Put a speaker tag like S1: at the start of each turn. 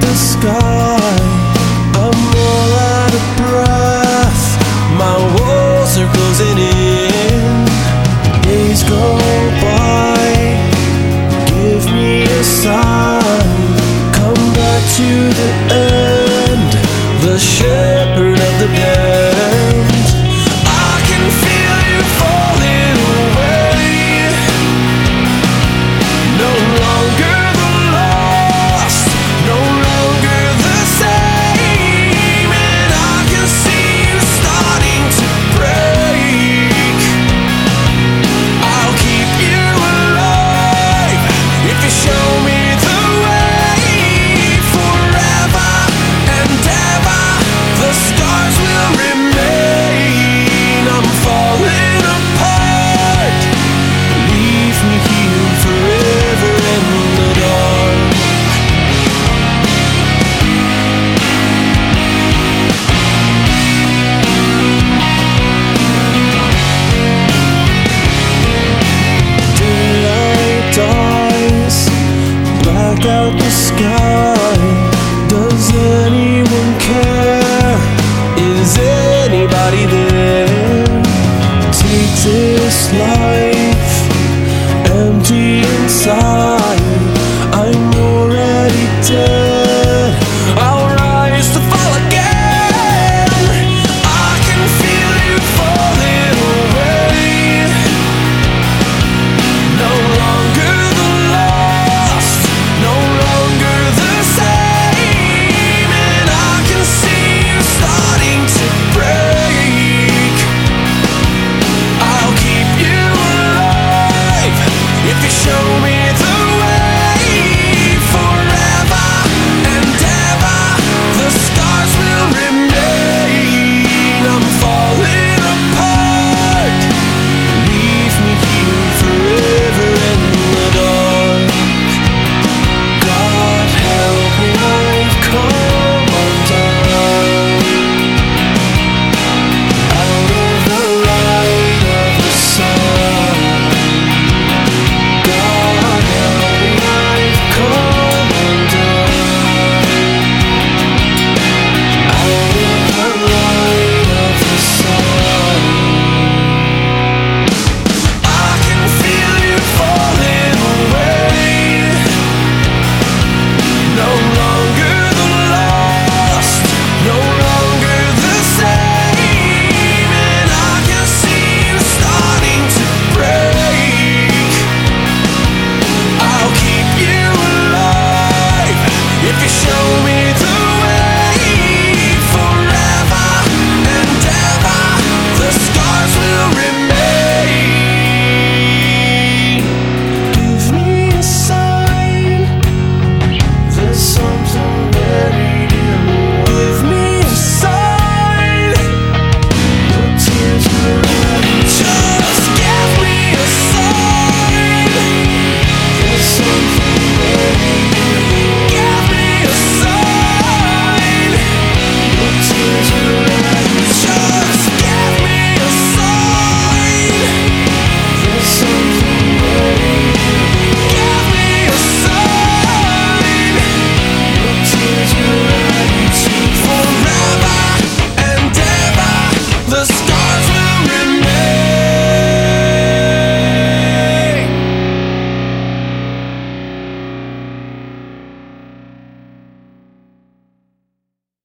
S1: the sky. out the sky. Does anyone care? Is anybody there? Take this life empty inside.